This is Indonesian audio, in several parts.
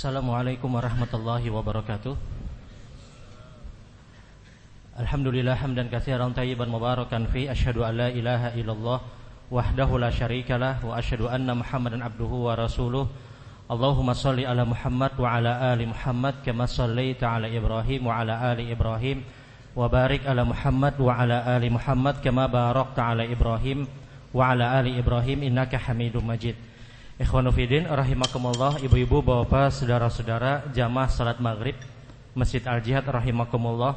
Assalamualaikum warahmatullahi wabarakatuh. Alhamdulillah hamdan katsiran tayyiban mubarakan fi asyhadu an la ilaha illallah wahdahu la syarikalah wa asyhadu anna Muhammadan abduhu wa rasuluh. Allahumma salli ala Muhammad wa ala ali Muhammad kama sallaita ala Ibrahim wa ala ali Ibrahim. Wa barik ala Muhammad wa ala ali Muhammad kama barakta ala Ibrahim wa ala ali Ibrahim innaka Hamidum Majid Ikhwanufidin rahimakumullah. Ibu-ibu, bapak, saudara-saudara Jamaah salat maghrib Masjid Al-Jihad rahimakumullah.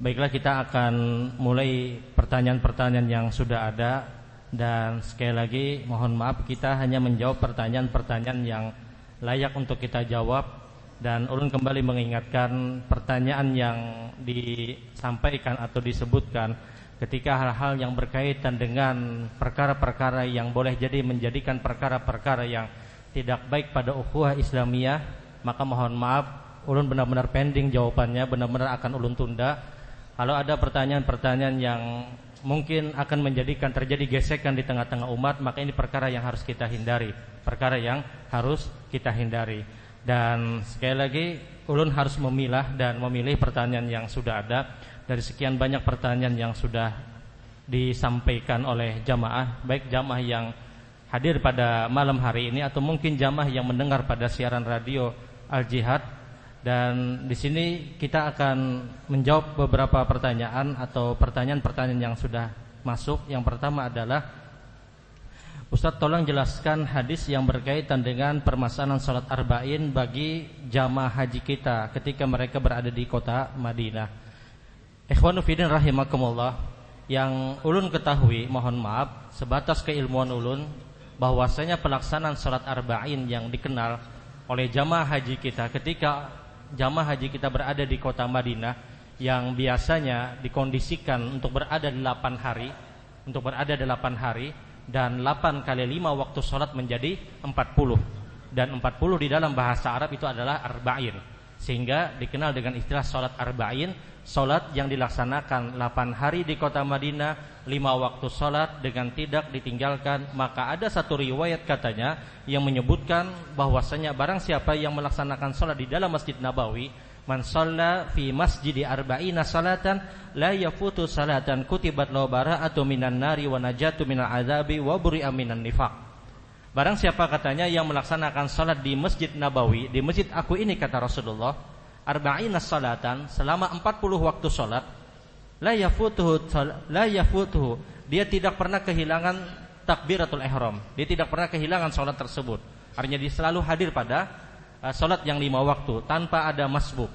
Baiklah kita akan mulai pertanyaan-pertanyaan yang sudah ada. Dan sekali lagi mohon maaf kita hanya menjawab pertanyaan-pertanyaan yang layak untuk kita jawab. Dan ulun kembali mengingatkan pertanyaan yang disampaikan atau disebutkan ketika hal-hal yang berkaitan dengan perkara-perkara yang boleh jadi menjadikan perkara-perkara yang tidak baik pada ukhuwah Islamiyah, maka mohon maaf ulun benar-benar pending jawabannya, benar-benar akan ulun tunda. Kalau ada pertanyaan-pertanyaan yang mungkin akan menjadikan terjadi gesekan di tengah-tengah umat, maka ini perkara yang harus kita hindari, perkara yang harus kita hindari. Dan sekali lagi ulun harus memilah dan memilih pertanyaan yang sudah ada dari sekian banyak pertanyaan yang sudah disampaikan oleh jamaah, baik jamaah yang hadir pada malam hari ini atau mungkin jamaah yang mendengar pada siaran radio Al Jihad dan di sini kita akan menjawab beberapa pertanyaan atau pertanyaan-pertanyaan yang sudah masuk. Yang pertama adalah Ustaz tolong jelaskan hadis yang berkaitan dengan permasalahan salat arba'in bagi jamaah haji kita ketika mereka berada di kota Madinah. Ikhwanu fidin rahimakumullah Yang ulun ketahui mohon maaf Sebatas keilmuan ulun bahwasanya pelaksanaan salat arba'in yang dikenal oleh jamaah haji kita ketika jamaah haji kita berada di kota Madinah yang biasanya dikondisikan untuk berada 8 hari untuk berada 8 hari dan 8 kali 5 waktu salat menjadi 40 dan 40 di dalam bahasa Arab itu adalah arba'in. Sehingga dikenal dengan istilah salat arba'in Solat yang dilaksanakan 8 hari di kota Madinah lima waktu solat dengan tidak ditinggalkan Maka ada satu riwayat katanya Yang menyebutkan bahwasanya barang siapa yang melaksanakan solat di dalam Masjid Nabawi Man sholla fi masjidi arba'ina salatan La yafutu salatan kutibat lahu bara'atu minan nari wa najatu minal azabi wa buri'a minan nifaq. Barang siapa katanya yang melaksanakan solat di Masjid Nabawi Di masjid aku ini kata Rasulullah arba'ina salatan selama 40 waktu salat la yafutuhu la yafutuhu. Dia tidak pernah kehilangan takbiratul ihram. Dia tidak pernah kehilangan salat tersebut. Artinya dia selalu hadir pada uh, salat yang lima waktu tanpa ada masbuk.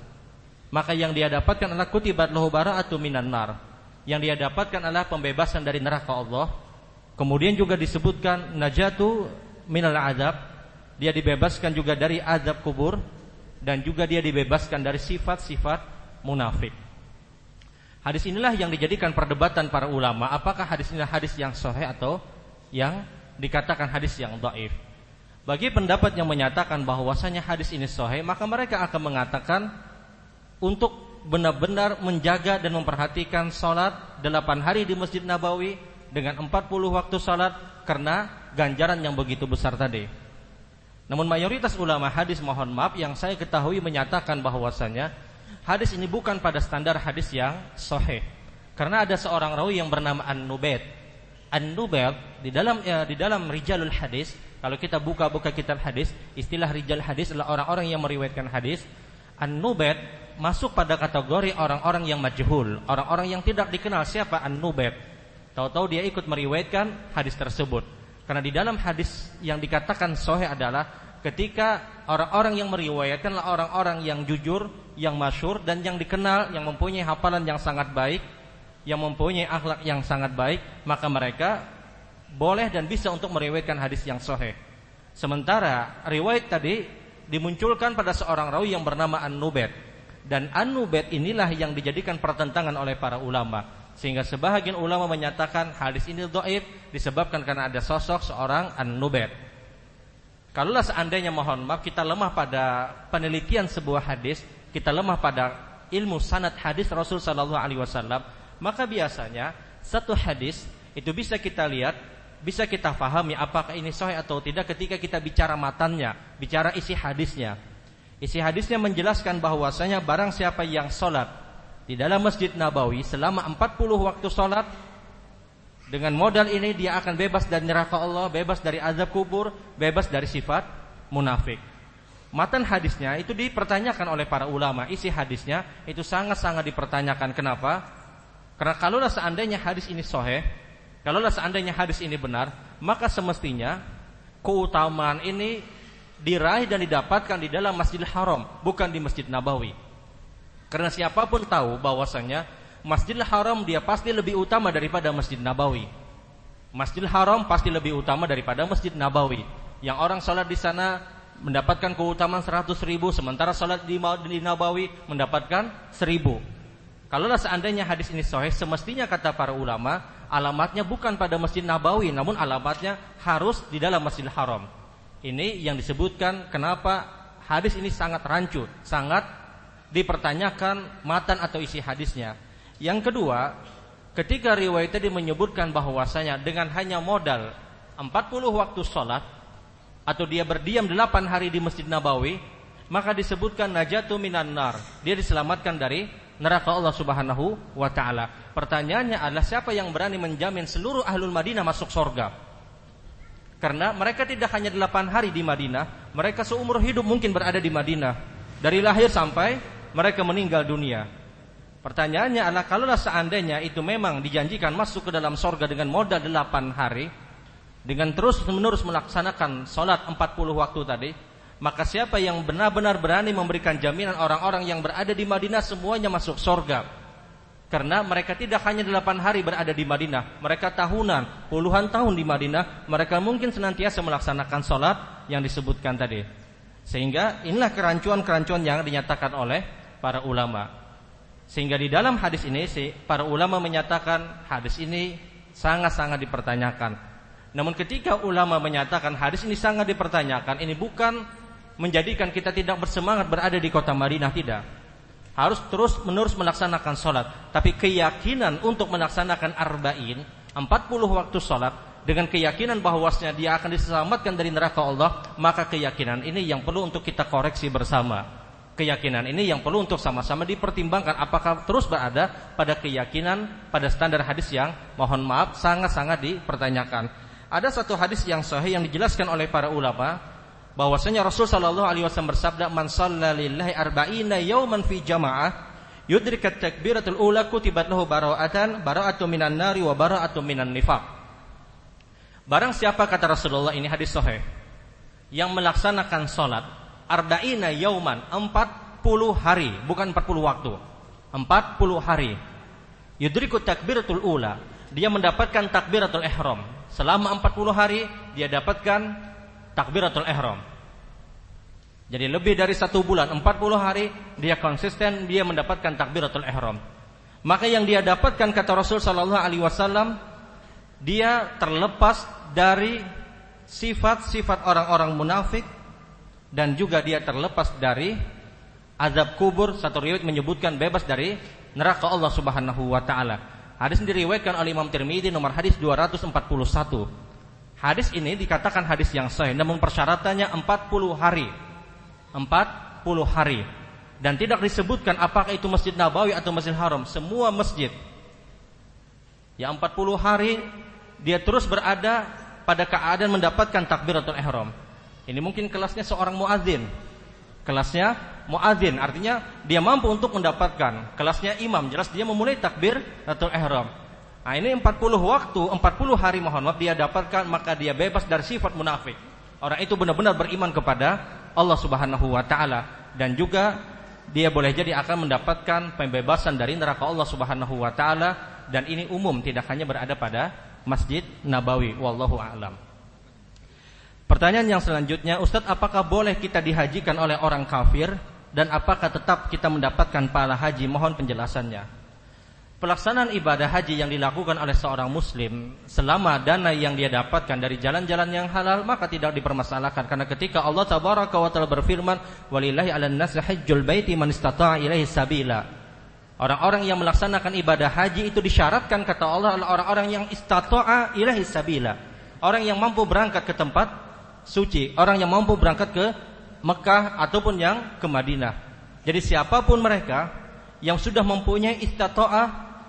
Maka yang dia dapatkan adalah kutibat lahu bara'atu minan nar. Yang dia dapatkan adalah pembebasan dari neraka Allah. Kemudian juga disebutkan najatu minal adab dia dibebaskan juga dari azab kubur dan juga dia dibebaskan dari sifat-sifat munafik. Hadis inilah yang dijadikan perdebatan para ulama, apakah hadis ini hadis yang sahih atau yang dikatakan hadis yang dhaif. Bagi pendapat yang menyatakan bahwasanya hadis ini sahih, maka mereka akan mengatakan untuk benar-benar menjaga dan memperhatikan salat 8 hari di Masjid Nabawi dengan 40 waktu salat karena ganjaran yang begitu besar tadi. Namun mayoritas ulama hadis mohon maaf yang saya ketahui menyatakan bahwasanya hadis ini bukan pada standar hadis yang sahih. Karena ada seorang rawi yang bernama An-Nubaid. An-Nubaid di dalam ya, di dalam rijalul hadis, kalau kita buka-buka kitab hadis, istilah rijal hadis adalah orang-orang yang meriwayatkan hadis. An-Nubaid masuk pada kategori orang-orang yang majhul, orang-orang yang tidak dikenal siapa An-Nubaid. Tahu-tahu dia ikut meriwayatkan hadis tersebut. Karena di dalam hadis yang dikatakan sahih adalah ketika orang-orang yang meriwayatkanlah orang-orang yang jujur, yang masyur dan yang dikenal, yang mempunyai hafalan yang sangat baik, yang mempunyai akhlak yang sangat baik, maka mereka boleh dan bisa untuk meriwayatkan hadis yang sahih. Sementara riwayat tadi dimunculkan pada seorang rawi yang bernama An-Nubaid dan An-Nubaid inilah yang dijadikan pertentangan oleh para ulama. Sehingga sebahagian ulama menyatakan hadis ini doib disebabkan karena ada sosok seorang an-nubair. Kalaulah seandainya mohon maaf kita lemah pada penelitian sebuah hadis, kita lemah pada ilmu sanad hadis Rasul Shallallahu Alaihi Wasallam, maka biasanya satu hadis itu bisa kita lihat, bisa kita fahami apakah ini sahih atau tidak ketika kita bicara matannya, bicara isi hadisnya. Isi hadisnya menjelaskan bahwasanya barang siapa yang sholat di dalam Masjid Nabawi selama 40 waktu sholat dengan modal ini dia akan bebas dari neraka Allah, bebas dari azab kubur, bebas dari sifat munafik. Matan hadisnya itu dipertanyakan oleh para ulama. Isi hadisnya itu sangat-sangat dipertanyakan. Kenapa? Karena kalaulah seandainya hadis ini soheh, kalaulah seandainya hadis ini benar, maka semestinya keutamaan ini diraih dan didapatkan di dalam Masjidil Haram, bukan di Masjid Nabawi. Karena siapa pun tahu bahwasanya Masjidil Haram dia pasti lebih utama daripada Masjid Nabawi. Masjidil Haram pasti lebih utama daripada Masjid Nabawi. Yang orang sholat di sana mendapatkan keutamaan 100 ribu sementara salat di, di Nabawi mendapatkan 1000 Kalaulah seandainya hadis ini sahih semestinya kata para ulama alamatnya bukan pada Masjid Nabawi namun alamatnya harus di dalam Masjidil Haram. Ini yang disebutkan kenapa hadis ini sangat rancu, sangat dipertanyakan matan atau isi hadisnya. Yang kedua, ketika riwayat tadi menyebutkan bahwasanya dengan hanya modal 40 waktu sholat atau dia berdiam delapan hari di Masjid Nabawi, maka disebutkan najatu minan nar. Dia diselamatkan dari neraka Allah Subhanahu wa taala. Pertanyaannya adalah siapa yang berani menjamin seluruh ahlul Madinah masuk surga? Karena mereka tidak hanya delapan hari di Madinah, mereka seumur hidup mungkin berada di Madinah. Dari lahir sampai mereka meninggal dunia. Pertanyaannya adalah kalaulah seandainya itu memang dijanjikan masuk ke dalam surga dengan modal delapan hari, dengan terus menerus melaksanakan sholat 40 waktu tadi, maka siapa yang benar-benar berani memberikan jaminan orang-orang yang berada di Madinah semuanya masuk surga. Karena mereka tidak hanya 8 hari berada di Madinah, mereka tahunan, puluhan tahun di Madinah, mereka mungkin senantiasa melaksanakan sholat yang disebutkan tadi. Sehingga inilah kerancuan-kerancuan yang dinyatakan oleh para ulama. Sehingga di dalam hadis ini para ulama menyatakan hadis ini sangat-sangat dipertanyakan namun ketika ulama menyatakan hadis ini sangat dipertanyakan, ini bukan menjadikan kita tidak bersemangat berada di kota Madinah tidak. Harus terus menerus melaksanakan sholat. Tapi keyakinan untuk melaksanakan arba'in, 40 waktu sholat, dengan keyakinan bahwasanya dia akan diselamatkan dari neraka Allah, maka keyakinan ini yang perlu untuk kita koreksi bersama. Keyakinan ini yang perlu untuk sama-sama dipertimbangkan apakah terus berada pada keyakinan pada standar hadis yang mohon maaf sangat-sangat dipertanyakan. Ada satu hadis yang sahih yang dijelaskan oleh para ulama bahwasanya Rasul sallallahu alaihi wasallam bersabda man shalla lillahi arba'ina yawman fi jamaah yudrikat takbiratul ula kutibat lahu bara'atan bara'atu minan nari wa bara'atu minan nifaq. Barang siapa kata Rasulullah ini hadis sahih yang melaksanakan salat arba'ina yauman 40 hari bukan 40 waktu 40 hari yudrikut takbiratul ula dia mendapatkan takbiratul ihram selama 40 hari dia dapatkan takbiratul ihram. Jadi lebih dari satu bulan 40 hari dia konsisten dia mendapatkan takbiratul ihram. Maka yang dia dapatkan kata Rasul sallallahu alaihi wasallam dia terlepas dari sifat-sifat orang-orang munafik dan juga dia terlepas dari azab kubur satu riwayat menyebutkan bebas dari neraka Allah Subhanahu wa taala. Hadis ini diriwayatkan oleh Imam Tirmidzi nomor hadis 241. Hadis ini dikatakan hadis yang sahih namun persyaratannya 40 hari. 40 hari. Dan tidak disebutkan apakah itu Masjid Nabawi atau Masjid Haram, semua masjid. Yang 40 hari dia terus berada pada keadaan mendapatkan takbiratul ihram. Ini mungkin kelasnya seorang muadzin. Kelasnya muadzin artinya dia mampu untuk mendapatkan. Kelasnya imam jelas dia memulai takbir atau ihram. Nah ini 40 waktu 40 hari mohon maaf dia dapatkan maka dia bebas dari sifat munafik. Orang itu benar-benar beriman kepada Allah Subhanahu wa taala. Dan juga dia boleh jadi akan mendapatkan pembebasan dari neraka Allah Subhanahu wa taala. Dan ini umum tidak hanya berada pada Masjid Nabawi wallahu a'lam Pertanyaan yang selanjutnya, Ustadz apakah boleh kita dihajikan oleh orang kafir dan apakah tetap kita mendapatkan pahala haji? Mohon penjelasannya. Pelaksanaan ibadah haji yang dilakukan oleh seorang muslim selama dana yang dia dapatkan dari jalan-jalan yang halal maka tidak dipermasalahkan karena ketika Allah tabaraka wa taala berfirman walillahi 'alan nasi hajjul baiti man istata'a ilaihi sabila. Orang-orang yang melaksanakan ibadah haji itu disyaratkan kata Allah orang-orang yang istata'a ilaihi sabila. Orang yang mampu berangkat ke tempat suci, orang yang mampu berangkat ke Mekah ataupun yang ke Madinah. Jadi siapa pun mereka yang sudah mempunyai istita'ah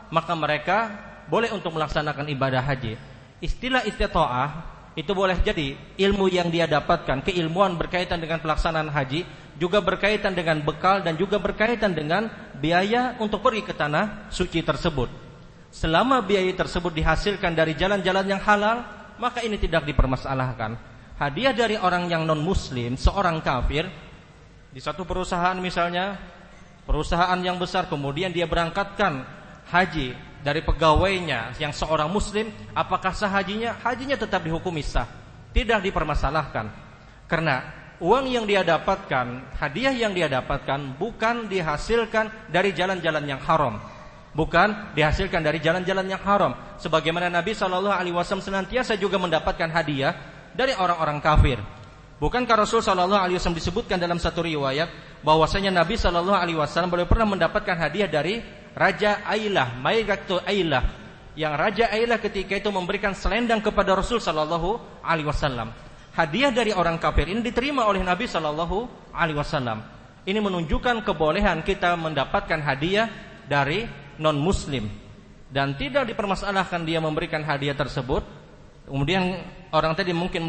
maka mereka boleh untuk melaksanakan ibadah haji. Istilah istita'ah itu boleh jadi ilmu yang dia dapatkan, keilmuan berkaitan dengan pelaksanaan haji, juga berkaitan dengan bekal dan juga berkaitan dengan biaya untuk pergi ke tanah suci tersebut. Selama biaya tersebut dihasilkan dari jalan-jalan yang halal, maka ini tidak dipermasalahkan. Hadiah dari orang yang non muslim, seorang kafir di satu perusahaan misalnya, perusahaan yang besar kemudian dia berangkatkan haji dari pegawainya yang seorang muslim, apakah sah hajinya? Hajinya tetap dihukumi sah, tidak dipermasalahkan. Karena uang yang dia dapatkan, hadiah yang dia dapatkan bukan dihasilkan dari jalan-jalan yang haram. Bukan dihasilkan dari jalan-jalan yang haram. Sebagaimana Nabi Shallallahu Alaihi Wasallam senantiasa juga mendapatkan hadiah dari orang-orang kafir. Bukankah Rasul Shallallahu Alaihi Wasallam disebutkan dalam satu riwayat bahwasanya Nabi Shallallahu Alaihi Wasallam boleh pernah mendapatkan hadiah dari Raja Ailah, Maigaktu Ailah, yang Raja Ailah ketika itu memberikan selendang kepada Rasul Shallallahu Alaihi Wasallam. Hadiah dari orang kafir ini diterima oleh Nabi Shallallahu Alaihi Wasallam. Ini menunjukkan kebolehan kita mendapatkan hadiah dari non Muslim dan tidak dipermasalahkan dia memberikan hadiah tersebut. Kemudian orang tadi mungkin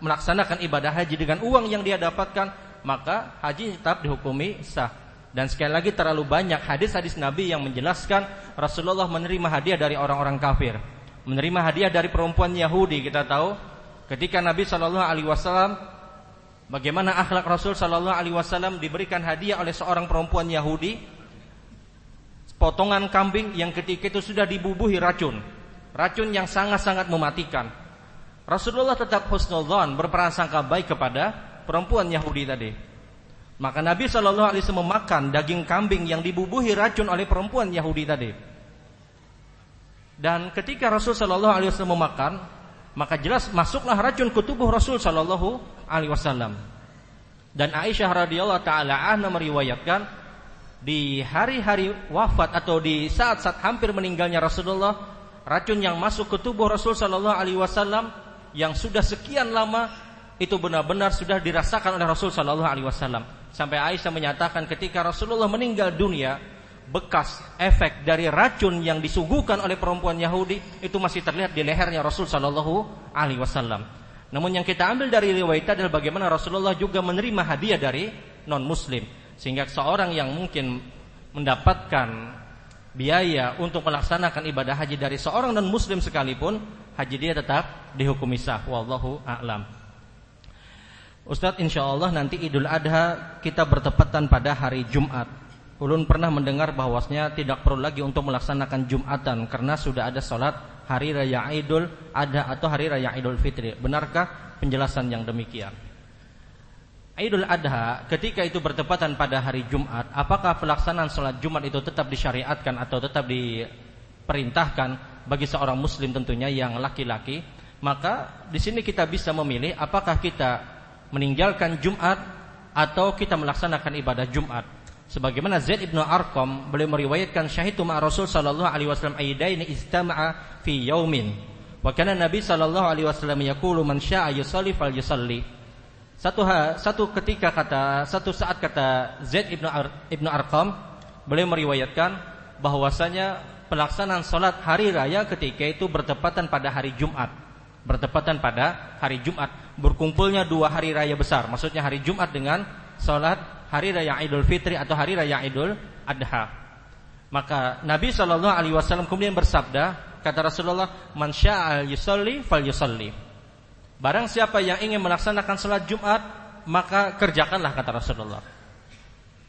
melaksanakan ibadah haji dengan uang yang dia dapatkan, maka haji tetap dihukumi sah. Dan sekali lagi terlalu banyak hadis-hadis Nabi yang menjelaskan Rasulullah menerima hadiah dari orang-orang kafir. Menerima hadiah dari perempuan Yahudi kita tahu ketika Nabi Shallallahu alaihi wasallam bagaimana akhlak Rasul Shallallahu alaihi wasallam diberikan hadiah oleh seorang perempuan Yahudi potongan kambing yang ketika itu sudah dibubuhi racun. Racun yang sangat-sangat mematikan. Rasulullah tetap husnudzon berprasangka baik kepada perempuan Yahudi tadi. Maka Nabi Shallallahu Alaihi Wasallam memakan daging kambing yang dibubuhi racun oleh perempuan Yahudi tadi. Dan ketika Rasul Shallallahu Alaihi Wasallam memakan, maka jelas masuklah racun ke tubuh Rasul Shallallahu Alaihi Wasallam. Dan Aisyah radhiyallahu taala anha meriwayatkan di hari-hari wafat atau di saat-saat hampir meninggalnya Rasulullah, racun yang masuk ke tubuh Rasul Shallallahu Alaihi Wasallam yang sudah sekian lama itu benar-benar sudah dirasakan oleh Rasul Shallallahu Alaihi Wasallam. Sampai Aisyah menyatakan ketika Rasulullah meninggal dunia, bekas efek dari racun yang disuguhkan oleh perempuan Yahudi itu masih terlihat di lehernya Rasul Shallallahu Alaihi Wasallam. Namun yang kita ambil dari riwayat adalah bagaimana Rasulullah juga menerima hadiah dari non Muslim, sehingga seorang yang mungkin mendapatkan biaya untuk melaksanakan ibadah haji dari seorang non Muslim sekalipun, haji dia tetap dihukumi sah. Wallahu a'lam. Ustadz insya Allah nanti Idul Adha kita bertepatan pada hari Jumat. Ulun pernah mendengar bahwasanya tidak perlu lagi untuk melaksanakan Jumatan karena sudah ada sholat hari raya Idul Adha atau hari raya Idul Fitri. Benarkah penjelasan yang demikian? Idul Adha ketika itu bertepatan pada hari Jumat, apakah pelaksanaan sholat Jumat itu tetap disyariatkan atau tetap diperintahkan bagi seorang Muslim tentunya yang laki-laki? Maka di sini kita bisa memilih apakah kita meninggalkan Jumat atau kita melaksanakan ibadah Jumat. Sebagaimana Zaid ibnu Arqam beliau meriwayatkan syahidu ma Rasul sallallahu alaihi wasallam aidaini istama'a fi yaumin. Wa kana Nabi sallallahu alaihi wasallam yaqulu man syaa'a yusalli falyusalli. Satu ha, satu ketika kata satu saat kata Zaid ibnu Ar, ibnu Arqam beliau meriwayatkan bahwasanya pelaksanaan salat hari raya ketika itu bertepatan pada hari Jumat. Bertepatan pada hari Jumat berkumpulnya dua hari raya besar. Maksudnya hari Jumat dengan sholat hari raya Idul Fitri atau hari raya Idul Adha. Maka Nabi Shallallahu Alaihi Wasallam kemudian bersabda, kata Rasulullah, "Man sya'al yusalli fal yusalli." Barang siapa yang ingin melaksanakan sholat Jumat, maka kerjakanlah kata Rasulullah.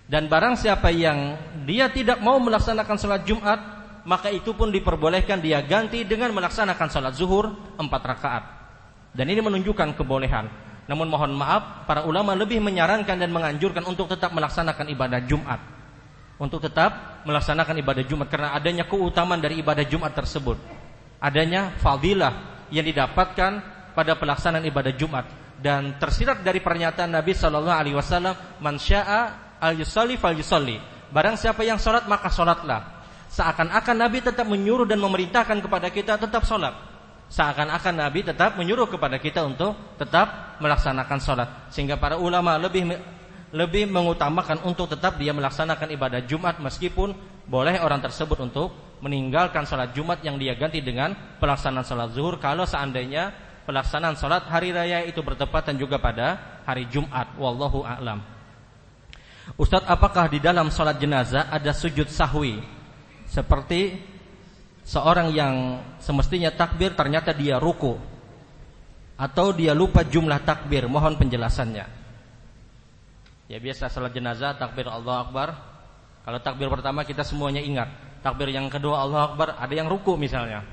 Dan barang siapa yang dia tidak mau melaksanakan sholat Jumat, maka itu pun diperbolehkan dia ganti dengan melaksanakan sholat zuhur empat rakaat. Dan ini menunjukkan kebolehan. Namun mohon maaf, para ulama lebih menyarankan dan menganjurkan untuk tetap melaksanakan ibadah Jumat. Untuk tetap melaksanakan ibadah Jumat karena adanya keutamaan dari ibadah Jumat tersebut. Adanya fadilah yang didapatkan pada pelaksanaan ibadah Jumat dan tersirat dari pernyataan Nabi Shallallahu alaihi wasallam, "Man syaa'a al yusalli fal yusalli." Barang siapa yang sholat maka sholatlah. Seakan-akan Nabi tetap menyuruh dan memerintahkan kepada kita tetap sholat Seakan-akan Nabi tetap menyuruh kepada kita untuk tetap melaksanakan sholat. Sehingga para ulama lebih lebih mengutamakan untuk tetap dia melaksanakan ibadah Jumat meskipun boleh orang tersebut untuk meninggalkan sholat Jumat yang dia ganti dengan pelaksanaan sholat zuhur kalau seandainya pelaksanaan sholat hari raya itu bertepatan juga pada hari Jumat. Wallahu a'lam. Ustadz, apakah di dalam sholat jenazah ada sujud sahwi? Seperti seorang yang semestinya takbir ternyata dia ruku atau dia lupa jumlah takbir. Mohon penjelasannya. Ya biasa sholat jenazah takbir Allah Akbar. Kalau takbir pertama kita semuanya ingat. Takbir yang kedua Allah Akbar ada yang ruku misalnya.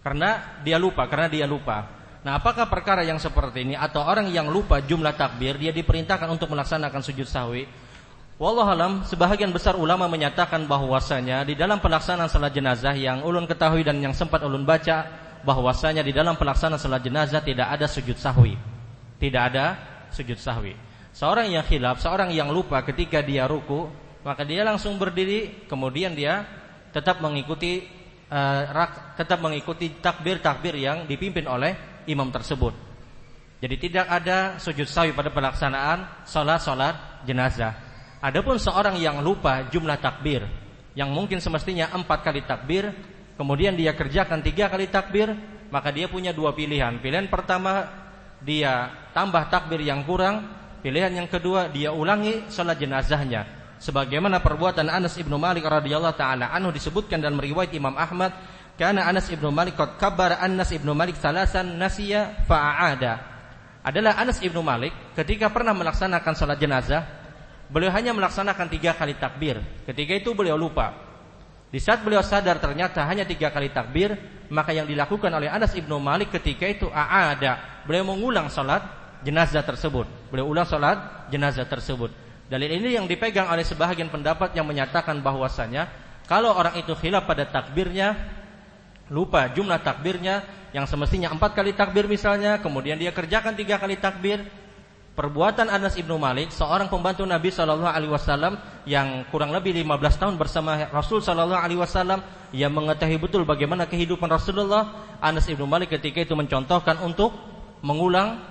Karena dia lupa, karena dia lupa. Nah, apakah perkara yang seperti ini atau orang yang lupa jumlah takbir dia diperintahkan untuk melaksanakan sujud sahwi? Wallahualam, sebahagian besar ulama menyatakan bahwasanya di dalam pelaksanaan salat jenazah yang ulun ketahui dan yang sempat ulun baca bahwasanya di dalam pelaksanaan salat jenazah tidak ada sujud sahwi. Tidak ada sujud sahwi. Seorang yang khilaf, seorang yang lupa ketika dia ruku, maka dia langsung berdiri, kemudian dia tetap mengikuti uh, tetap mengikuti takbir-takbir yang dipimpin oleh imam tersebut. Jadi tidak ada sujud sawi pada pelaksanaan salat-salat jenazah. Adapun seorang yang lupa jumlah takbir yang mungkin semestinya empat kali takbir, kemudian dia kerjakan tiga kali takbir, maka dia punya dua pilihan. Pilihan pertama dia tambah takbir yang kurang, pilihan yang kedua dia ulangi salat jenazahnya. Sebagaimana perbuatan Anas ibnu Malik radhiyallahu taala anhu disebutkan dalam riwayat Imam Ahmad karena Anas ibnu Malik qad kabar Anas ibnu Malik salasan nasiya fa'ada adalah Anas ibnu Malik ketika pernah melaksanakan salat jenazah beliau hanya melaksanakan tiga kali takbir. Ketika itu beliau lupa. Di saat beliau sadar ternyata hanya tiga kali takbir maka yang dilakukan oleh Anas ibnu Malik ketika itu aada. Beliau mengulang salat jenazah tersebut. Beliau ulang salat jenazah tersebut. Dalil ini yang dipegang oleh sebahagian pendapat yang menyatakan bahwasanya kalau orang itu khilaf pada takbirnya, lupa jumlah takbirnya yang semestinya empat kali takbir misalnya, kemudian dia kerjakan tiga kali takbir, perbuatan Anas ibnu Malik, seorang pembantu Nabi Shallallahu Alaihi Wasallam yang kurang lebih 15 tahun bersama Rasul Shallallahu Alaihi Wasallam, yang mengetahui betul bagaimana kehidupan Rasulullah, Anas ibnu Malik ketika itu mencontohkan untuk mengulang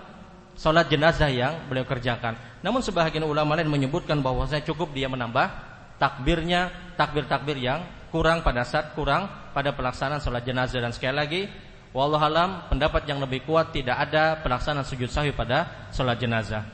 sholat jenazah yang beliau kerjakan. Namun sebahagian ulama lain menyebutkan bahwa saya cukup dia menambah takbirnya, takbir-takbir yang kurang pada saat kurang pada pelaksanaan sholat jenazah dan sekali lagi wallahualam pendapat yang lebih kuat tidak ada pelaksanaan sujud sahwi pada sholat jenazah.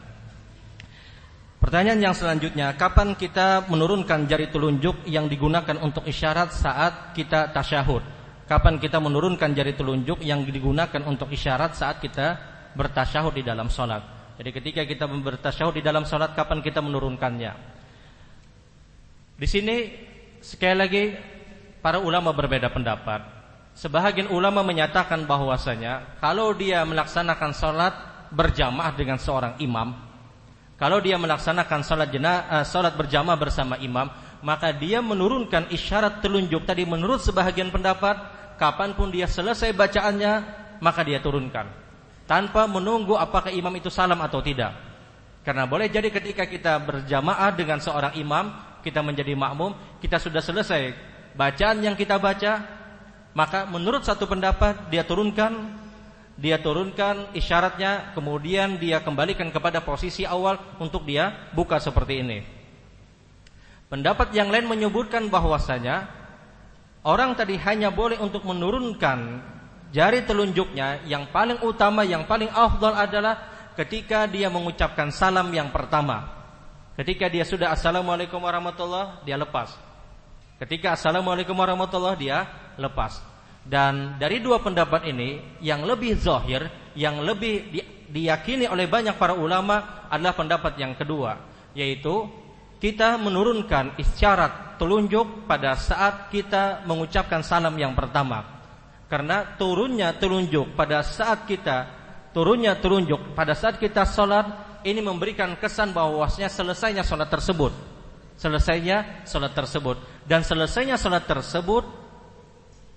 Pertanyaan yang selanjutnya, kapan kita menurunkan jari telunjuk yang digunakan untuk isyarat saat kita tasyahud? Kapan kita menurunkan jari telunjuk yang digunakan untuk isyarat saat kita bertasyahud di dalam sholat? Jadi ketika kita bertasyahud di dalam salat kapan kita menurunkannya? Di sini sekali lagi para ulama berbeda pendapat. Sebahagian ulama menyatakan bahwasanya kalau dia melaksanakan salat berjamaah dengan seorang imam, kalau dia melaksanakan uh, salat berjamaah bersama imam, maka dia menurunkan isyarat telunjuk tadi menurut sebahagian pendapat, kapan pun dia selesai bacaannya, maka dia turunkan tanpa menunggu apakah imam itu salam atau tidak. Karena boleh jadi ketika kita berjamaah dengan seorang imam, kita menjadi makmum, kita sudah selesai bacaan yang kita baca, maka menurut satu pendapat dia turunkan dia turunkan isyaratnya, kemudian dia kembalikan kepada posisi awal untuk dia buka seperti ini. Pendapat yang lain menyebutkan bahwasanya orang tadi hanya boleh untuk menurunkan jari telunjuknya yang paling utama, yang paling afdal adalah ketika dia mengucapkan salam yang pertama. Ketika dia sudah assalamualaikum warahmatullah, dia lepas. Ketika assalamualaikum warahmatullah, dia lepas. Dan dari dua pendapat ini, yang lebih zahir, yang lebih di, diyakini oleh banyak para ulama adalah pendapat yang kedua, yaitu kita menurunkan isyarat telunjuk pada saat kita mengucapkan salam yang pertama. Karena turunnya telunjuk pada saat kita turunnya telunjuk pada saat kita sholat ini memberikan kesan bahwasanya selesainya sholat tersebut, selesainya sholat tersebut dan selesainya sholat tersebut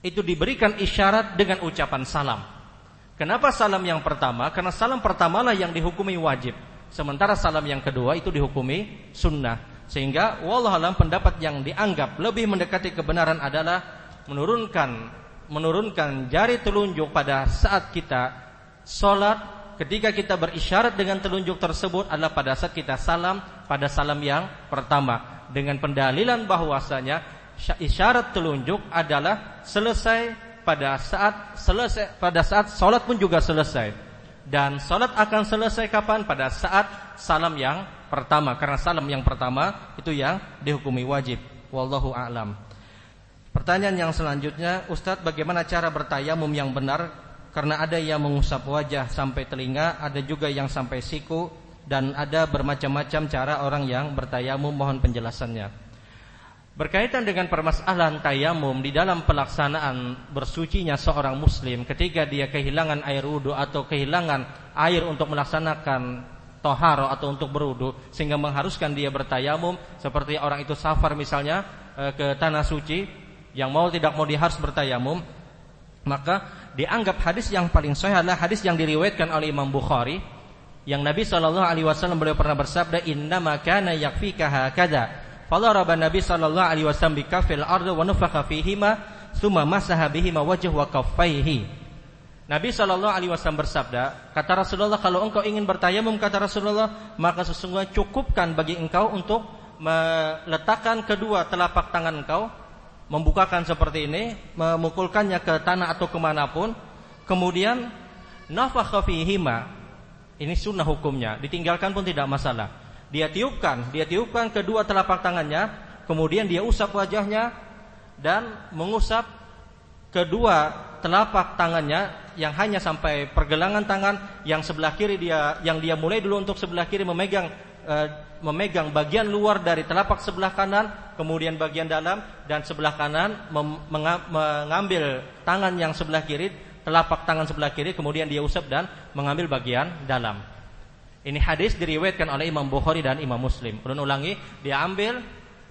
itu diberikan isyarat dengan ucapan salam. Kenapa salam yang pertama? Karena salam pertamalah yang dihukumi wajib, sementara salam yang kedua itu dihukumi sunnah. Sehingga wallahualam pendapat yang dianggap lebih mendekati kebenaran adalah menurunkan menurunkan jari telunjuk pada saat kita sholat ketika kita berisyarat dengan telunjuk tersebut adalah pada saat kita salam pada salam yang pertama dengan pendalilan bahwasanya isyarat telunjuk adalah selesai pada saat selesai pada saat sholat pun juga selesai. Dan sholat akan selesai kapan? Pada saat salam yang pertama. Karena salam yang pertama itu yang dihukumi wajib. Wallahu a'lam. Pertanyaan yang selanjutnya, Ustadz bagaimana cara bertayamum yang benar? Karena ada yang mengusap wajah sampai telinga, ada juga yang sampai siku, dan ada bermacam-macam cara orang yang bertayamum. Mohon penjelasannya. Berkaitan dengan permasalahan tayamum di dalam pelaksanaan bersucinya seorang muslim ketika dia kehilangan air wudhu atau kehilangan air untuk melaksanakan toharo atau untuk berwudhu sehingga mengharuskan dia bertayamum seperti orang itu safar misalnya eh, ke tanah suci yang mau tidak mau dia harus bertayamum, maka dianggap hadis yang paling sahih adalah hadis yang diriwayatkan oleh Imam Bukhari yang Nabi sallallahu alaihi wasallam beliau pernah bersabda inna kana yakfika hakada fadaraba Nabi sallallahu alaihi wasallam bikafil ardi wa nafakha fihima thumma masaha bihima wajh wa kaffaihi. Nabi sallallahu alaihi wasallam bersabda kata Rasulullah kalau engkau ingin bertayamum kata Rasulullah maka sesungguhnya cukupkan bagi engkau untuk meletakkan kedua telapak tangan engkau membukakan seperti ini, memukulkannya ke tanah atau ke mana pun, kemudian nafakha fihima, ini sunnah hukumnya, ditinggalkan pun tidak masalah. Dia tiupkan, dia tiupkan kedua telapak tangannya, kemudian dia usap wajahnya dan mengusap kedua telapak tangannya yang hanya sampai pergelangan tangan, yang sebelah kiri dia yang dia mulai dulu untuk sebelah kiri memegang eh, memegang bagian luar dari telapak sebelah kanan, kemudian bagian dalam dan sebelah kanan mengambil tangan yang sebelah kiri, telapak tangan sebelah kiri kemudian dia usap dan mengambil bagian dalam. Ini hadis diriwayatkan oleh Imam Bukhari dan Imam Muslim. Ulun ulangi, dia ambil,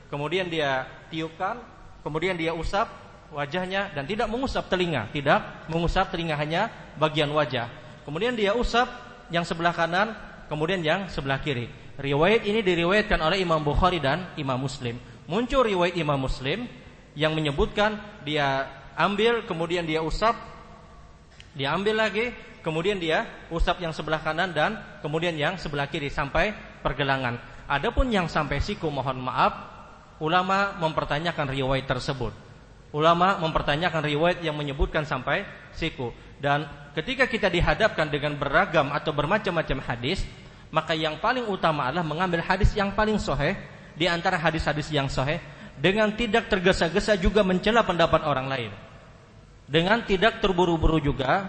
kemudian dia tiupkan, kemudian dia usap wajahnya dan tidak mengusap telinga, tidak mengusap telinga hanya bagian wajah. Kemudian dia usap yang sebelah kanan, kemudian yang sebelah kiri. Riwayat ini diriwayatkan oleh Imam Bukhari dan Imam Muslim. Muncul riwayat Imam Muslim yang menyebutkan dia ambil kemudian dia usap, dia ambil lagi, kemudian dia usap yang sebelah kanan dan kemudian yang sebelah kiri sampai pergelangan. Adapun yang sampai siku mohon maaf, ulama mempertanyakan riwayat tersebut. Ulama mempertanyakan riwayat yang menyebutkan sampai siku dan ketika kita dihadapkan dengan beragam atau bermacam-macam hadis, maka yang paling utama adalah mengambil hadis yang paling sahih di antara hadis-hadis yang sahih dengan tidak tergesa-gesa juga mencela pendapat orang lain. Dengan tidak terburu-buru juga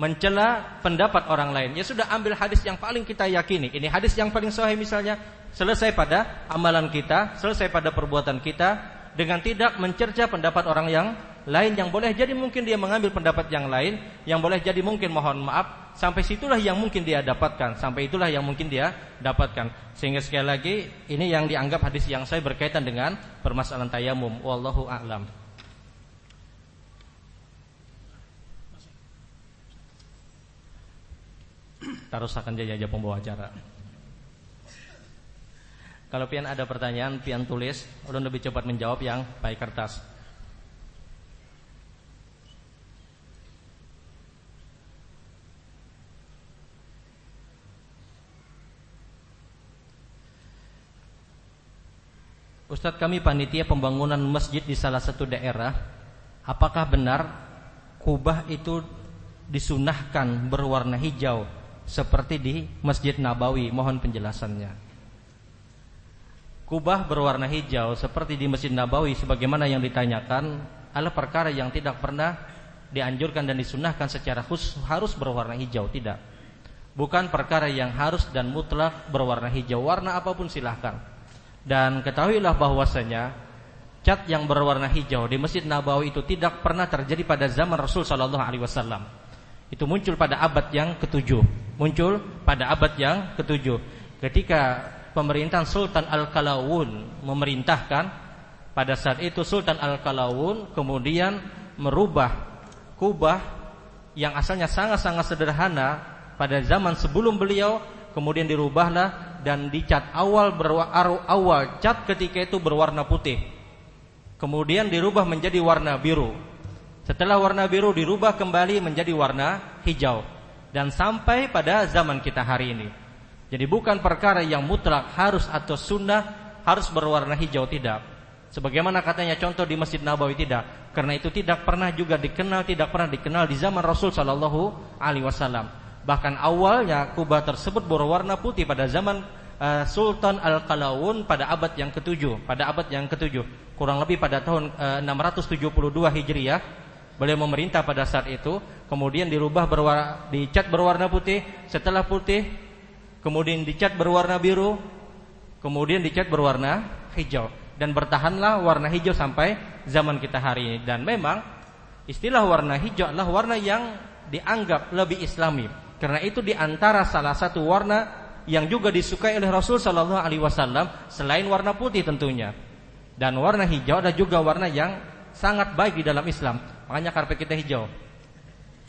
mencela pendapat orang lain. Ya sudah ambil hadis yang paling kita yakini. Ini hadis yang paling sahih misalnya selesai pada amalan kita, selesai pada perbuatan kita dengan tidak mencerca pendapat orang yang lain yang boleh jadi mungkin dia mengambil pendapat yang lain, yang boleh jadi mungkin mohon maaf, sampai situlah yang mungkin dia dapatkan, sampai itulah yang mungkin dia dapatkan. Sehingga sekali lagi ini yang dianggap hadis yang saya berkaitan dengan permasalahan tayamum. Wallahu a'lam. Terus akan jajah pembawa acara. Kalau pian ada pertanyaan, pian tulis, ulun lebih cepat menjawab yang baik kertas. Ustadz kami panitia pembangunan masjid di salah satu daerah Apakah benar kubah itu disunahkan berwarna hijau Seperti di Masjid Nabawi Mohon penjelasannya Kubah berwarna hijau seperti di Masjid Nabawi Sebagaimana yang ditanyakan Adalah perkara yang tidak pernah dianjurkan dan disunahkan secara khusus Harus berwarna hijau, tidak Bukan perkara yang harus dan mutlak berwarna hijau Warna apa pun silahkan dan ketahuilah bahwasanya cat yang berwarna hijau di Masjid Nabawi itu tidak pernah terjadi pada zaman Rasul Shallallahu alaihi wasallam. Itu muncul pada abad yang ketujuh. Muncul pada abad yang ketujuh. Ketika pemerintahan Sultan Al-Kalawun memerintahkan pada saat itu Sultan Al-Kalawun kemudian merubah kubah yang asalnya sangat-sangat sederhana pada zaman sebelum beliau kemudian dirubahlah dan dicat awal berwarna awal cat ketika itu berwarna putih. Kemudian dirubah menjadi warna biru. Setelah warna biru dirubah kembali menjadi warna hijau dan sampai pada zaman kita hari ini. Jadi bukan perkara yang mutlak harus atau sunnah harus berwarna hijau tidak. Sebagaimana katanya contoh di Masjid Nabawi tidak. Karena itu tidak pernah juga dikenal, tidak pernah dikenal di zaman Rasul Shallallahu Alaihi Wasallam. Bahkan awalnya kubah tersebut berwarna putih pada zaman uh, Sultan Al Qalawun pada abad yang ketujuh, pada abad yang ketujuh, kurang lebih pada tahun uh, eh, 672 Hijriah. Beliau memerintah pada saat itu, kemudian dirubah berwarna, dicat berwarna putih, setelah putih, kemudian dicat berwarna biru, kemudian dicat berwarna hijau. Dan bertahanlah warna hijau sampai zaman kita hari ini. Dan memang istilah warna hijau adalah warna yang dianggap lebih islami. Karena itu di antara salah satu warna yang juga disukai oleh Rasul Shallallahu Alaihi Wasallam selain warna putih tentunya. Dan warna hijau ada juga warna yang sangat baik di dalam Islam makanya karpet kita hijau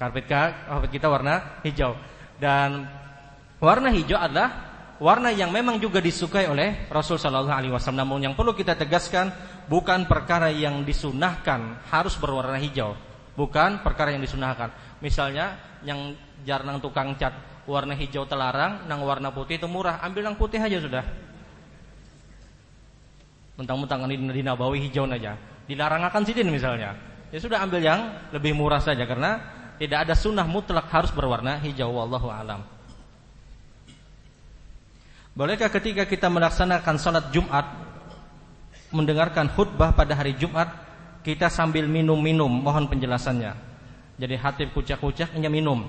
karpet kita warna hijau dan warna hijau adalah warna yang memang juga disukai oleh Rasul Shallallahu Alaihi Wasallam. Namun yang perlu kita tegaskan bukan perkara yang disunahkan harus berwarna hijau, bukan perkara yang disunahkan. Misalnya yang jarang tukang cat warna hijau telarang, nang warna putih itu murah, ambil yang putih aja sudah. Mentang-mentang di, di Nabawi hijau aja, dilarang akan sidin misalnya. Ya sudah ambil yang lebih murah saja karena tidak ada sunnah mutlak harus berwarna hijau. Wallahu alam. Bolehkah ketika kita melaksanakan salat Jumat mendengarkan khutbah pada hari Jumat kita sambil minum-minum? Mohon penjelasannya. Jadi hati kucak-kucak hanya minum.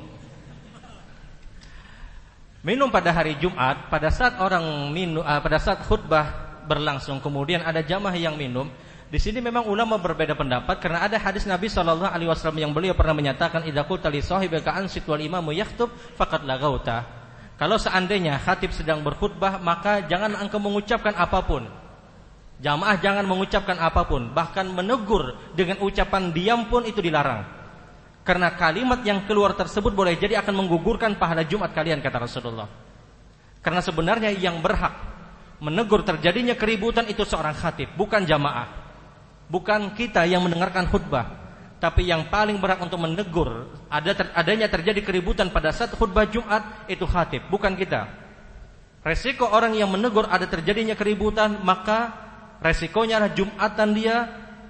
Minum pada hari Jumat pada saat orang minum uh, pada saat khutbah berlangsung kemudian ada jamaah yang minum di sini memang ulama berbeda pendapat karena ada hadis Nabi Shallallahu Alaihi Wasallam yang beliau pernah menyatakan idza qulta li sahibika ansit wal imamu yaktub faqad lagauta kalau seandainya khatib sedang berkhutbah, maka jangan engkau mengucapkan apa pun. Jamaah jangan mengucapkan apa pun, bahkan menegur dengan ucapan diam pun itu dilarang. Karena kalimat yang keluar tersebut boleh jadi akan menggugurkan pahala Jumat kalian kata Rasulullah. Karena sebenarnya yang berhak menegur terjadinya keributan itu seorang khatib, bukan jamaah. Bukan kita yang mendengarkan khutbah. Tapi yang paling berat untuk menegur ada ter, adanya terjadi keributan pada saat khutbah Jumat itu khatib, bukan kita. Resiko orang yang menegur ada terjadinya keributan, maka resikonya adalah Jumatan dia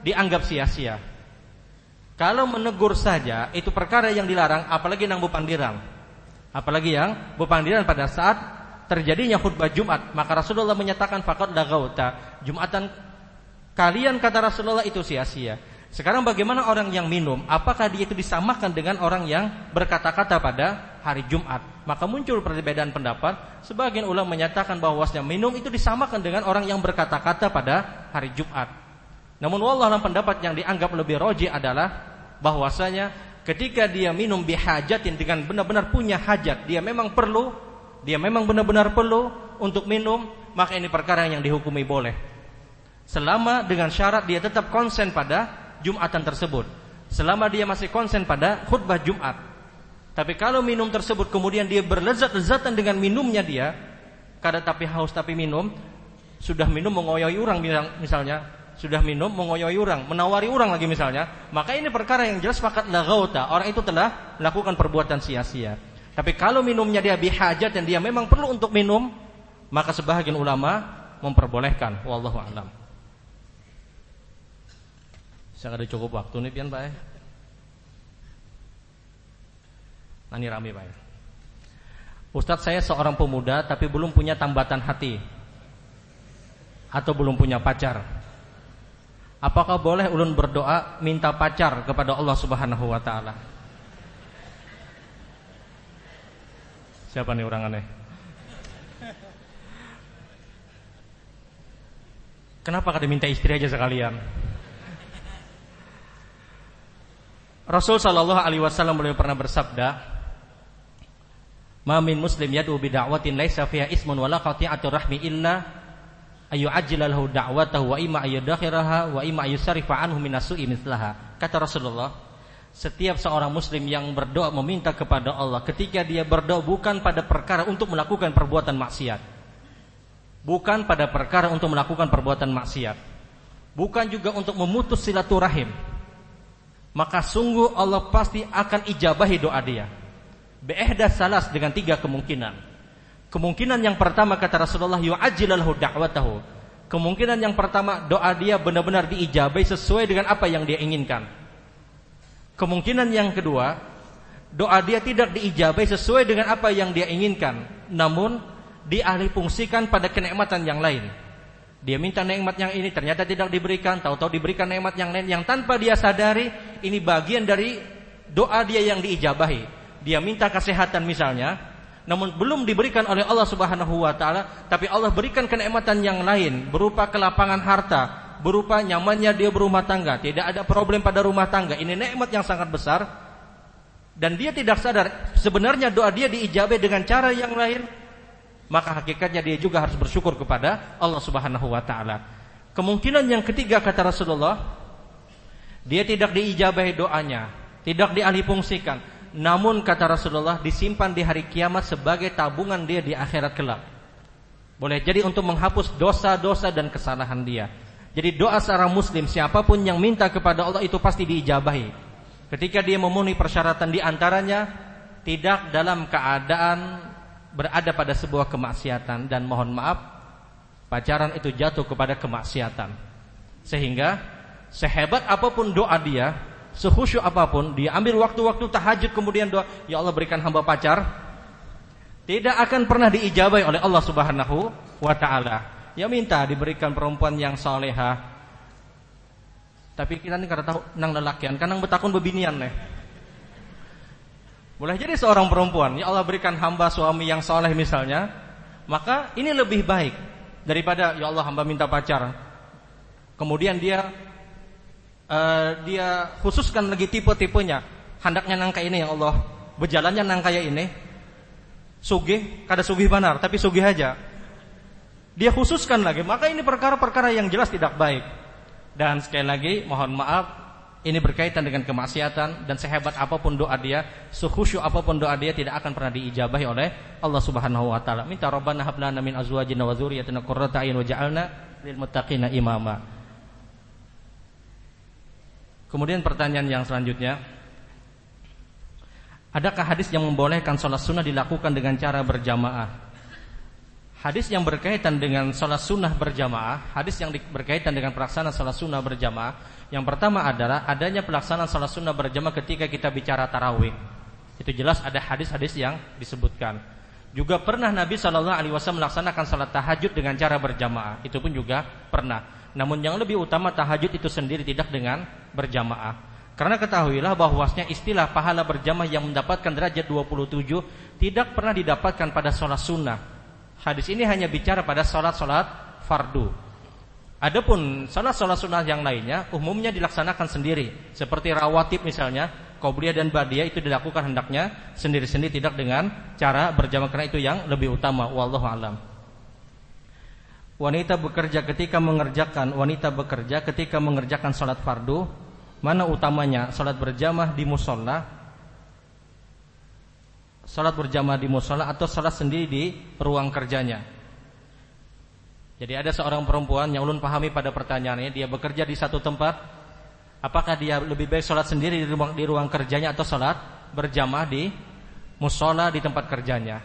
dianggap sia-sia. Kalau menegur saja itu perkara yang dilarang, apalagi nang bupandirang. Apalagi yang bupandiran pada saat terjadinya khutbah Jumat, maka Rasulullah menyatakan faqad lagauta. Jumatan kalian kata Rasulullah itu sia-sia. Sekarang bagaimana orang yang minum? Apakah dia itu disamakan dengan orang yang berkata-kata pada hari Jumat? Maka muncul perbedaan pendapat. Sebagian ulama menyatakan bahwasanya minum itu disamakan dengan orang yang berkata-kata pada hari Jumat. Namun wallah pendapat yang dianggap lebih roji adalah bahwasanya ketika dia minum bihajatin dengan benar-benar punya hajat, dia memang perlu, dia memang benar-benar perlu untuk minum, maka ini perkara yang dihukumi boleh. Selama dengan syarat dia tetap konsen pada Jumatan tersebut selama dia masih konsen pada khutbah Jumat. Tapi kalau minum tersebut kemudian dia berlezat-lezatan dengan minumnya dia, kada tapi haus tapi minum, sudah minum mengoyoi orang misalnya, sudah minum mengoyoi orang, menawari orang lagi misalnya, maka ini perkara yang jelas fakat lagauta, orang itu telah melakukan perbuatan sia-sia. Tapi kalau minumnya dia bihajat dan dia memang perlu untuk minum, maka sebahagian ulama memperbolehkan wallahu alam. Saya ada cukup waktu nih pian Pak. Eh. Nani rame Pak. Ustadz saya seorang pemuda tapi belum punya tambatan hati atau belum punya pacar. Apakah boleh ulun berdoa minta pacar kepada Allah Subhanahu wa taala? Siapa nih orang aneh? Kenapa kada minta istri aja sekalian? Rasul sallallahu alaihi wasallam beliau pernah bersabda, "Ma min muslim yad'u bi da'watin laisa fiha ismun wala qati'atu rahmi illa ayu ajjala lahu da'watahu wa imma ayudakhiraha wa imma ayusarifa anhu minasu'i mithlaha." Kata Rasulullah, setiap seorang muslim yang berdoa meminta kepada Allah ketika dia berdoa bukan pada perkara untuk melakukan perbuatan maksiat. Bukan pada perkara untuk melakukan perbuatan maksiat. Bukan juga untuk memutus silaturahim maka sungguh Allah pasti akan ijabahi doa dia. Be'ehda salas dengan tiga kemungkinan. Kemungkinan yang pertama kata Rasulullah yu'ajjilallahu da'watahu. Kemungkinan yang pertama doa dia benar-benar diijabai sesuai dengan apa yang dia inginkan. Kemungkinan yang kedua, doa dia tidak diijabai sesuai dengan apa yang dia inginkan, namun dialih fungsikan pada kenikmatan yang lain. Dia minta nikmat yang ini ternyata tidak diberikan, tahu-tahu diberikan nikmat yang lain yang tanpa dia sadari ini bagian dari doa dia yang diijabahi. Dia minta kesehatan misalnya, namun belum diberikan oleh Allah Subhanahu wa taala, tapi Allah berikan kenikmatan yang lain berupa kelapangan harta, berupa nyamannya dia berumah tangga, tidak ada problem pada rumah tangga. Ini nikmat yang sangat besar dan dia tidak sadar sebenarnya doa dia diijabai dengan cara yang lain maka hakikatnya dia juga harus bersyukur kepada Allah Subhanahu wa taala. Kemungkinan yang ketiga kata Rasulullah, dia tidak diijabahi doanya, tidak dialihfungsikan, namun kata Rasulullah disimpan di hari kiamat sebagai tabungan dia di akhirat kelak. Boleh jadi untuk menghapus dosa-dosa dan kesalahan dia. Jadi doa seorang muslim siapa pun yang minta kepada Allah itu pasti diijabahi. Ketika dia memenuhi persyaratan di antaranya tidak dalam keadaan berada pada sebuah kemaksiatan dan mohon maaf pacaran itu jatuh kepada kemaksiatan. Sehingga sehebat apa pun doa dia, sehusyuk apa pun, dia ambil waktu-waktu tahajud kemudian doa, ya Allah berikan hamba pacar, tidak akan pernah diijabai oleh Allah Subhanahu wa taala. Ya minta diberikan perempuan yang soleha. Tapi kita ini kada tahu nang lelakian, kan nang betakun bebinian nih. Boleh jadi seorang perempuan, ya Allah berikan hamba suami yang soleh misalnya, maka ini lebih baik daripada ya Allah hamba minta pacar. Kemudian dia uh, dia khususkan lagi tipe-tipenya, hendaknya nangka ini ya Allah, berjalannya nang kaya ini, sugih, kada sugih benar, tapi sugih aja. Dia khususkan lagi, maka ini perkara-perkara yang jelas tidak baik. Dan sekali lagi mohon maaf ini berkaitan dengan kemaksiatan dan sehebat apa pun doa dia, sekhusyuk apa pun doa dia tidak akan pernah diijabahi oleh Allah Subhanahu wa taala. Minta Rabbana hab lana min azwajina wa dzurriyyatina qurrata a'yun waj'alna lil muttaqina imama. Kemudian pertanyaan yang selanjutnya, adakah hadis yang membolehkan sholat sunnah dilakukan dengan cara berjamaah? Hadis yang berkaitan dengan sholat sunnah berjamaah, hadis yang berkaitan dengan pelaksanaan sholat sunnah berjamaah yang pertama adalah adanya pelaksanaan salat sunnah berjamaah ketika kita bicara tarawih. Itu jelas ada hadis-hadis yang disebutkan. Juga pernah Nabi Shallallahu Alaihi Wasallam melaksanakan salat tahajud dengan cara berjamaah. Itu pun juga pernah. Namun yang lebih utama tahajud itu sendiri tidak dengan berjamaah. Karena ketahuilah bahwasanya istilah pahala berjamaah yang mendapatkan derajat 27 tidak pernah didapatkan pada sholat sunnah. Hadis ini hanya bicara pada sholat-sholat fardu. Adapun salat-salat sunnah yang lainnya umumnya dilaksanakan sendiri, seperti rawatib misalnya, qobliyah dan ba'diyah itu dilakukan hendaknya sendiri-sendiri tidak dengan cara berjamaah karena itu yang lebih utama wallahu alam. Wanita bekerja ketika mengerjakan wanita bekerja ketika mengerjakan salat fardu, mana utamanya salat berjamaah di musola, salat berjamaah di musola atau salat sendiri di ruang kerjanya? Jadi ada seorang perempuan yang ulun pahami pada pertanyaannya, dia bekerja di satu tempat, apakah dia lebih baik sholat sendiri di ruang, di ruang kerjanya atau sholat berjamaah di musola di tempat kerjanya?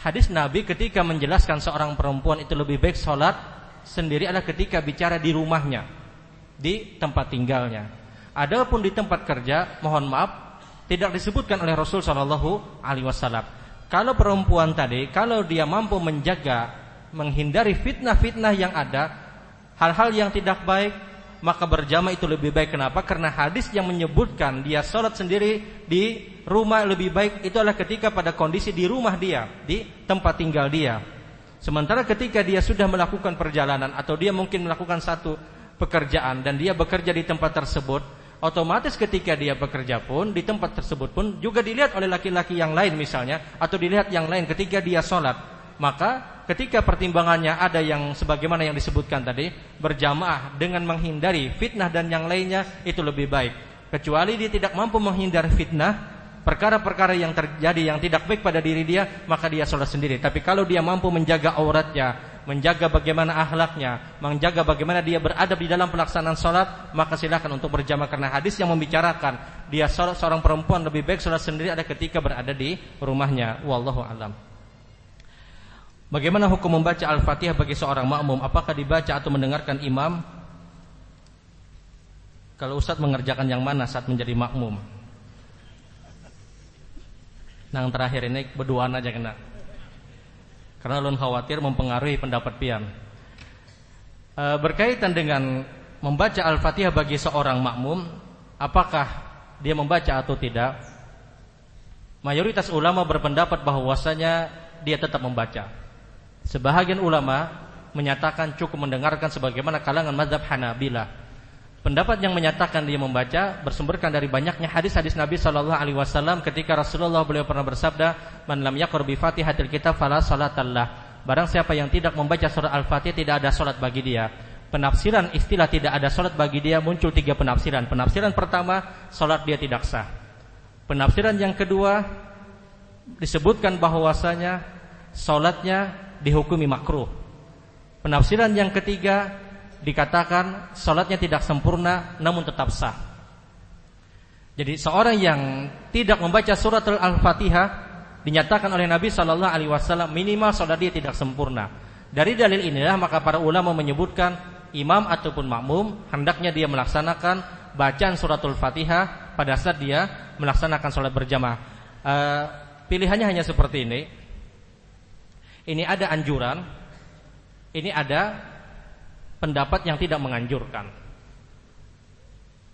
Hadis Nabi ketika menjelaskan seorang perempuan itu lebih baik sholat sendiri adalah ketika bicara di rumahnya, di tempat tinggalnya. Adapun di tempat kerja, mohon maaf, tidak disebutkan oleh Rasul Shallallahu Alaihi Wasallam. Kalau perempuan tadi, kalau dia mampu menjaga menghindari fitnah-fitnah yang ada, hal-hal yang tidak baik, maka berjamaah itu lebih baik. Kenapa? Karena hadis yang menyebutkan dia sholat sendiri di rumah lebih baik itu adalah ketika pada kondisi di rumah dia, di tempat tinggal dia. Sementara ketika dia sudah melakukan perjalanan atau dia mungkin melakukan satu pekerjaan dan dia bekerja di tempat tersebut, otomatis ketika dia bekerja pun di tempat tersebut pun juga dilihat oleh laki-laki yang lain misalnya atau dilihat yang lain ketika dia sholat maka ketika pertimbangannya ada yang sebagaimana yang disebutkan tadi berjamaah dengan menghindari fitnah dan yang lainnya itu lebih baik kecuali dia tidak mampu menghindar fitnah perkara-perkara yang terjadi yang tidak baik pada diri dia maka dia sholat sendiri tapi kalau dia mampu menjaga auratnya menjaga bagaimana akhlaknya, menjaga bagaimana dia beradab di dalam pelaksanaan sholat, maka silakan untuk berjamaah karena hadis yang membicarakan dia sholat seorang perempuan lebih baik sholat sendiri ada ketika berada di rumahnya. Wallahu alam. Bagaimana hukum membaca Al-Fatihah bagi seorang makmum? Apakah dibaca atau mendengarkan imam? Kalau Ustadz mengerjakan yang mana saat menjadi makmum? Nah, yang terakhir ini berduaan aja kena. Karena ulun khawatir mempengaruhi pendapat pian. E, berkaitan dengan membaca Al-Fatihah bagi seorang makmum, apakah dia membaca atau tidak? Mayoritas ulama berpendapat bahwasanya dia tetap membaca. Sebahagian ulama menyatakan cukup mendengarkan sebagaimana kalangan mazhab Hanabilah. Pendapat yang menyatakan dia membaca bersumberkan dari banyaknya hadis-hadis Nabi Shallallahu Alaihi Wasallam ketika Rasulullah beliau pernah bersabda, "Man lam yakur bi Fatihatil Kitab fala salatallah." Barang siapa yang tidak membaca surat Al-Fatihah tidak ada salat bagi dia. Penafsiran istilah tidak ada salat bagi dia muncul tiga penafsiran. Penafsiran pertama, salat dia tidak sah. Penafsiran yang kedua disebutkan bahwasanya salatnya dihukumi makruh. Penafsiran yang ketiga dikatakan salatnya tidak sempurna namun tetap sah. Jadi seorang yang tidak membaca surat Al-Fatihah dinyatakan oleh Nabi Shallallahu alaihi wasallam minimal salat dia tidak sempurna. Dari dalil inilah maka para ulama menyebutkan imam ataupun makmum hendaknya dia melaksanakan bacaan suratul Fatihah pada saat dia melaksanakan sholat berjamaah. Uh, pilihannya hanya seperti ini. Ini ada anjuran, ini ada pendapat yang tidak menganjurkan.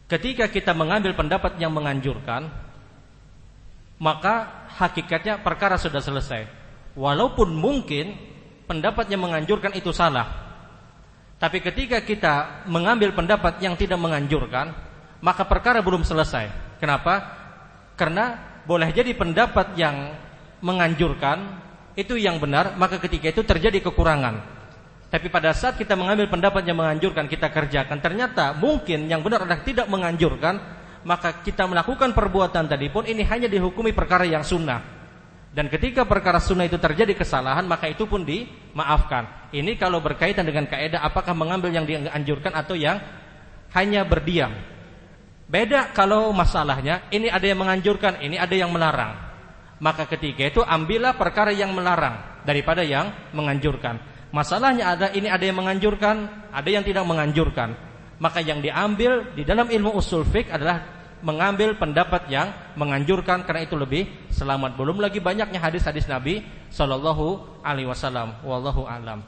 Ketika kita mengambil pendapat yang menganjurkan, maka hakikatnya perkara sudah selesai. Walaupun mungkin pendapat yang menganjurkan itu salah. Tapi ketika kita mengambil pendapat yang tidak menganjurkan, maka perkara belum selesai. Kenapa? Karena boleh jadi pendapat yang menganjurkan itu yang benar, maka ketika itu terjadi kekurangan. Tapi pada saat kita mengambil pendapat yang menganjurkan kita kerjakan, ternyata mungkin yang benar adalah tidak menganjurkan, maka kita melakukan perbuatan tadi pun ini hanya dihukumi perkara yang sunnah. Dan ketika perkara sunnah itu terjadi kesalahan, maka itu pun dimaafkan. Ini kalau berkaitan dengan kaidah apakah mengambil yang dianjurkan atau yang hanya berdiam. Beda kalau masalahnya ini ada yang menganjurkan, ini ada yang melarang maka ketika itu ambillah perkara yang melarang daripada yang menganjurkan. Masalahnya ada ini ada yang menganjurkan, ada yang tidak menganjurkan. Maka yang diambil di dalam ilmu usul fik adalah mengambil pendapat yang menganjurkan karena itu lebih selamat. Belum lagi banyaknya hadis-hadis Nabi Shallallahu alaihi wasallam. Wallahu alam.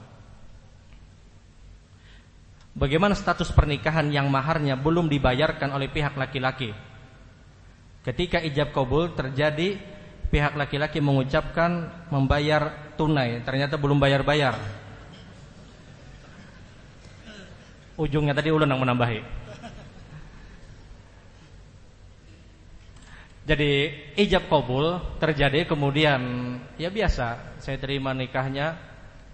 Bagaimana status pernikahan yang maharnya belum dibayarkan oleh pihak laki-laki? Ketika ijab kabul terjadi pihak laki-laki mengucapkan membayar tunai, ternyata belum bayar-bayar. Ujungnya tadi ulun yang menambahi. Jadi ijab kabul terjadi kemudian ya biasa saya terima nikahnya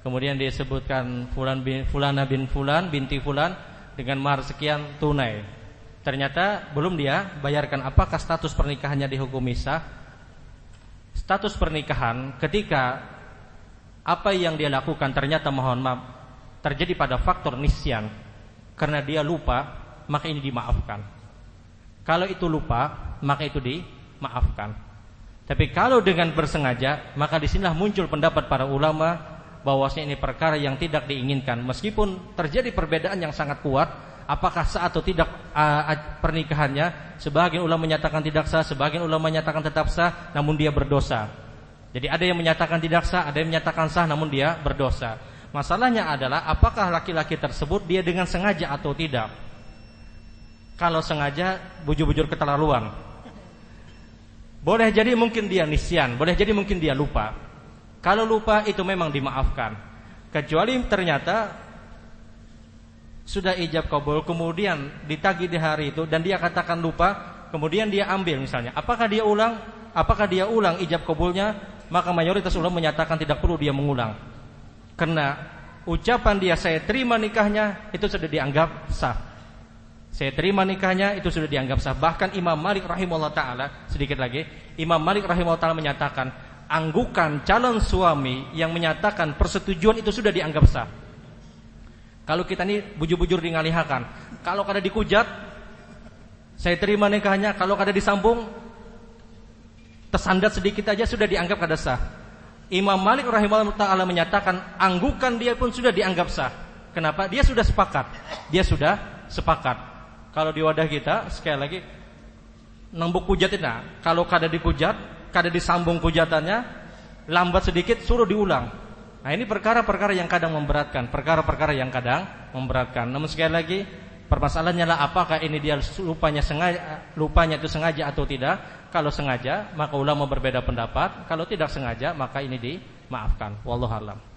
kemudian disebutkan fulan bin fulana bin fulan binti fulan dengan mahar sekian tunai. Ternyata belum dia bayarkan apakah status pernikahannya dihukum sah status pernikahan ketika apa yang dia lakukan ternyata mohon maaf terjadi pada faktor nisyan karena dia lupa maka ini dimaafkan. Kalau itu lupa maka itu dimaafkan. Tapi kalau dengan bersengaja maka di sinilah muncul pendapat para ulama bahwasanya ini perkara yang tidak diinginkan meskipun terjadi perbedaan yang sangat kuat apakah sah atau tidak uh, pernikahannya. Sebagian ulama menyatakan tidak sah, sebagian ulama menyatakan tetap sah, namun dia berdosa. Jadi ada yang menyatakan tidak sah, ada yang menyatakan sah, namun dia berdosa. Masalahnya adalah apakah laki-laki tersebut dia dengan sengaja atau tidak. Kalau sengaja bujur-bujur keterlaluan. Boleh jadi mungkin dia nisyan, boleh jadi mungkin dia lupa. Kalau lupa itu memang dimaafkan. Kecuali ternyata sudah ijab kabul kemudian ditagi di hari itu dan dia katakan lupa kemudian dia ambil misalnya. Apakah dia ulang? Apakah dia ulang ijab kabulnya? Maka mayoritas ulama menyatakan tidak perlu dia mengulang. Karena ucapan dia saya terima nikahnya itu sudah dianggap sah. Saya terima nikahnya itu sudah dianggap sah. Bahkan Imam Malik rahimahullah taala sedikit lagi Imam Malik rahimahullah taala menyatakan anggukan calon suami yang menyatakan persetujuan itu sudah dianggap sah. Kalau kita ini bujur-bujur ngalihakan, kalau kada dikujat, saya terima nikahnya. Kalau kada disambung, tersandat sedikit aja sudah dianggap kada sah. Imam Malik rahimahullah taala menyatakan anggukan dia pun sudah dianggap sah. Kenapa? Dia sudah sepakat. Dia sudah sepakat. Kalau di wadah kita sekali lagi nembuk kujatina. Kalau kada dikujat, kada disambung kujatannya, lambat sedikit suruh diulang. Nah ini perkara-perkara yang kadang memberatkan, perkara-perkara yang kadang memberatkan. Namun sekali lagi permasalahannya lah apakah ini dia lupanya sengaja, lupanya itu sengaja atau tidak. Kalau sengaja maka ulama berbeda pendapat, kalau tidak sengaja maka ini dimaafkan. Wallahu a'lam.